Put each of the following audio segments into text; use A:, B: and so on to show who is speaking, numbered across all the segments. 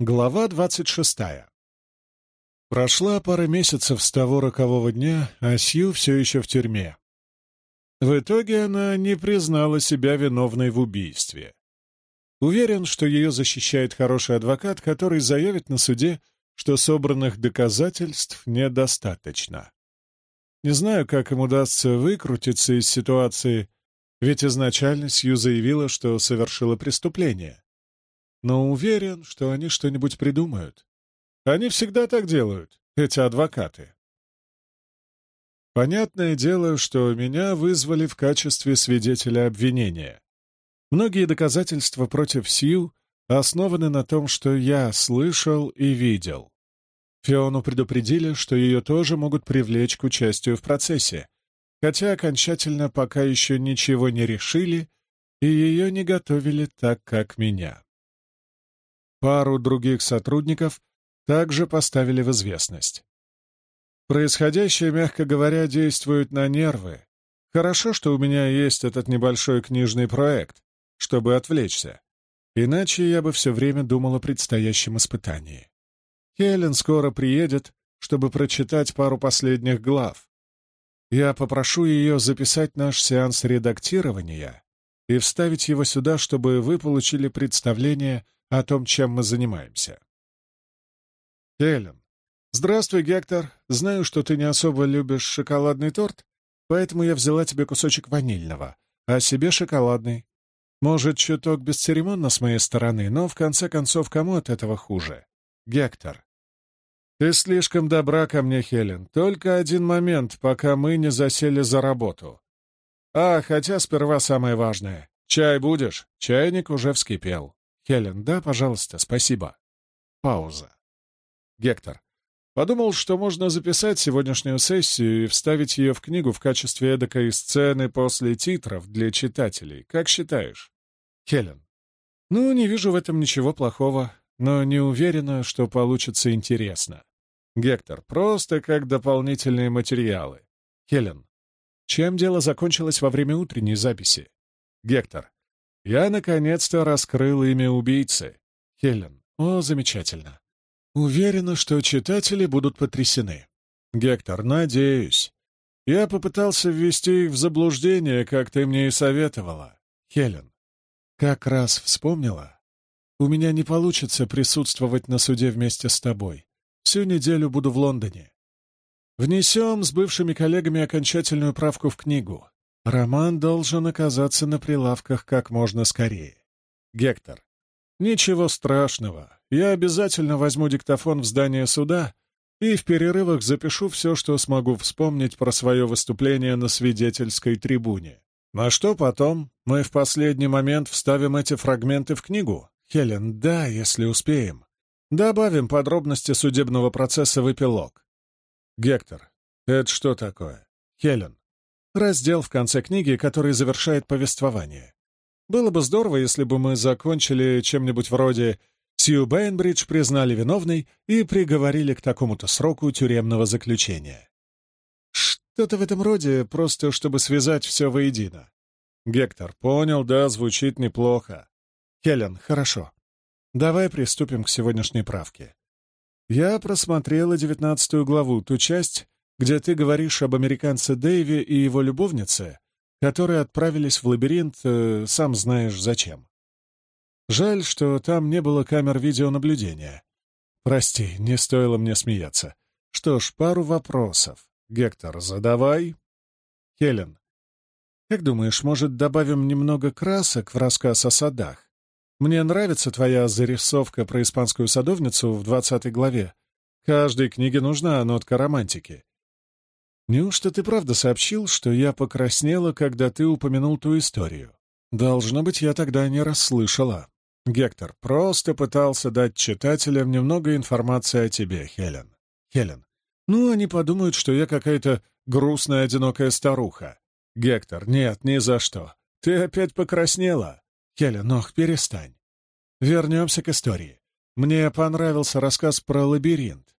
A: Глава двадцать шестая. Прошла пара месяцев с того рокового дня, а Сью все еще в тюрьме. В итоге она не признала себя виновной в убийстве. Уверен, что ее защищает хороший адвокат, который заявит на суде, что собранных доказательств недостаточно. Не знаю, как им удастся выкрутиться из ситуации, ведь изначально Сью заявила, что совершила преступление. Но уверен, что они что-нибудь придумают. Они всегда так делают, эти адвокаты. Понятное дело, что меня вызвали в качестве свидетеля обвинения. Многие доказательства против Сью основаны на том, что я слышал и видел. Фиону предупредили, что ее тоже могут привлечь к участию в процессе, хотя окончательно пока еще ничего не решили и ее не готовили так, как меня. Пару других сотрудников также поставили в известность. Происходящее, мягко говоря, действует на нервы. Хорошо, что у меня есть этот небольшой книжный проект, чтобы отвлечься. Иначе я бы все время думал о предстоящем испытании. Хелен скоро приедет, чтобы прочитать пару последних глав. Я попрошу ее записать наш сеанс редактирования и вставить его сюда, чтобы вы получили представление о том, чем мы занимаемся. Хелен. Здравствуй, Гектор. Знаю, что ты не особо любишь шоколадный торт, поэтому я взяла тебе кусочек ванильного, а себе шоколадный. Может, чуток бесцеремонно с моей стороны, но в конце концов, кому от этого хуже? Гектор. Ты слишком добра ко мне, Хелен. Только один момент, пока мы не засели за работу. А, хотя сперва самое важное. Чай будешь? Чайник уже вскипел. Хелен, да, пожалуйста, спасибо. Пауза. Гектор. Подумал, что можно записать сегодняшнюю сессию и вставить ее в книгу в качестве эдакой сцены после титров для читателей. Как считаешь? Хелен. Ну, не вижу в этом ничего плохого, но не уверена, что получится интересно. Гектор, просто как дополнительные материалы. Хелен. Чем дело закончилось во время утренней записи? Гектор. Я наконец-то раскрыл имя убийцы. Хелен. О, замечательно. Уверена, что читатели будут потрясены. Гектор, надеюсь. Я попытался ввести их в заблуждение, как ты мне и советовала. Хелен, как раз вспомнила. У меня не получится присутствовать на суде вместе с тобой. Всю неделю буду в Лондоне. Внесем с бывшими коллегами окончательную правку в книгу. Роман должен оказаться на прилавках как можно скорее. Гектор. Ничего страшного. Я обязательно возьму диктофон в здание суда и в перерывах запишу все, что смогу вспомнить про свое выступление на свидетельской трибуне. А что потом? Мы в последний момент вставим эти фрагменты в книгу? Хелен, да, если успеем. Добавим подробности судебного процесса в эпилог. Гектор, это что такое? Хелен. Раздел в конце книги, который завершает повествование. Было бы здорово, если бы мы закончили чем-нибудь вроде Сью Бейнбридж признали виновной и приговорили к такому-то сроку тюремного заключения. Что-то в этом роде, просто чтобы связать все воедино. Гектор, понял, да, звучит неплохо. Хелен, хорошо. Давай приступим к сегодняшней правке. Я просмотрела девятнадцатую главу, ту часть, где ты говоришь об американце Дэйве и его любовнице, которые отправились в лабиринт, э, сам знаешь зачем. Жаль, что там не было камер видеонаблюдения. Прости, не стоило мне смеяться. Что ж, пару вопросов. Гектор, задавай. Хелен, как думаешь, может, добавим немного красок в рассказ о садах? Мне нравится твоя зарисовка про испанскую садовницу в двадцатой главе. Каждой книге нужна нотка романтики. Неужто ты правда сообщил, что я покраснела, когда ты упомянул ту историю? Должно быть, я тогда не расслышала. Гектор просто пытался дать читателям немного информации о тебе, Хелен. Хелен. Ну, они подумают, что я какая-то грустная, одинокая старуха. Гектор. Нет, ни за что. Ты опять покраснела. Хелен. Ох, перестань. Вернемся к истории. Мне понравился рассказ про лабиринт.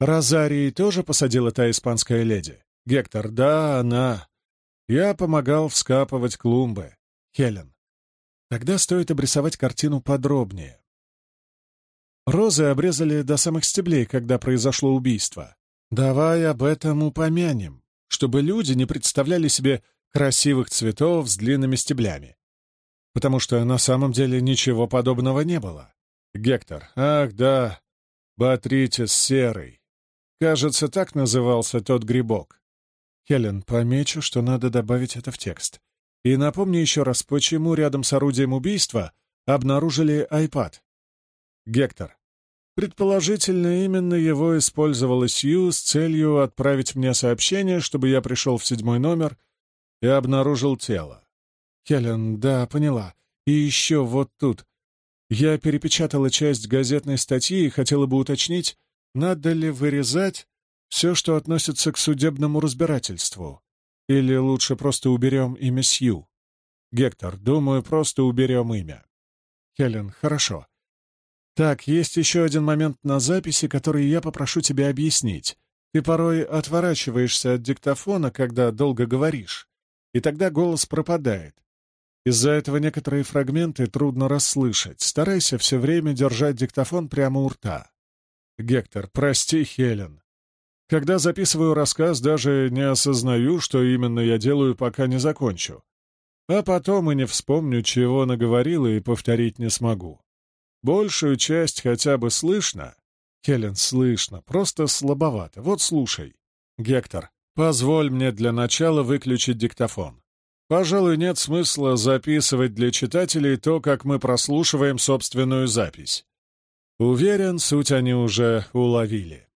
A: Розарии тоже посадила та испанская леди? Гектор. Да, она. Я помогал вскапывать клумбы. Хелен. Тогда стоит обрисовать картину подробнее. Розы обрезали до самых стеблей, когда произошло убийство. Давай об этом упомянем, чтобы люди не представляли себе красивых цветов с длинными стеблями. Потому что на самом деле ничего подобного не было. Гектор, ах да, Батритис серый. Кажется, так назывался тот грибок. Хелен, помечу, что надо добавить это в текст. И напомни еще раз, почему рядом с орудием убийства обнаружили iPad. Гектор. Предположительно, именно его использовала Сью с целью отправить мне сообщение, чтобы я пришел в седьмой номер и обнаружил тело. Хелен, да, поняла. И еще вот тут. Я перепечатала часть газетной статьи и хотела бы уточнить, надо ли вырезать все, что относится к судебному разбирательству. Или лучше просто уберем имя Сью? Гектор, думаю, просто уберем имя. Хелен, хорошо. Так, есть еще один момент на записи, который я попрошу тебя объяснить. Ты порой отворачиваешься от диктофона, когда долго говоришь, и тогда голос пропадает. Из-за этого некоторые фрагменты трудно расслышать. Старайся все время держать диктофон прямо у рта. Гектор, прости, Хелен. Когда записываю рассказ, даже не осознаю, что именно я делаю, пока не закончу. А потом и не вспомню, чего наговорила, и повторить не смогу. Большую часть хотя бы слышно? Хелен, слышно, просто слабовато. Вот слушай. Гектор, позволь мне для начала выключить диктофон. Пожалуй, нет смысла записывать для читателей то, как мы прослушиваем собственную запись. Уверен, суть они уже уловили.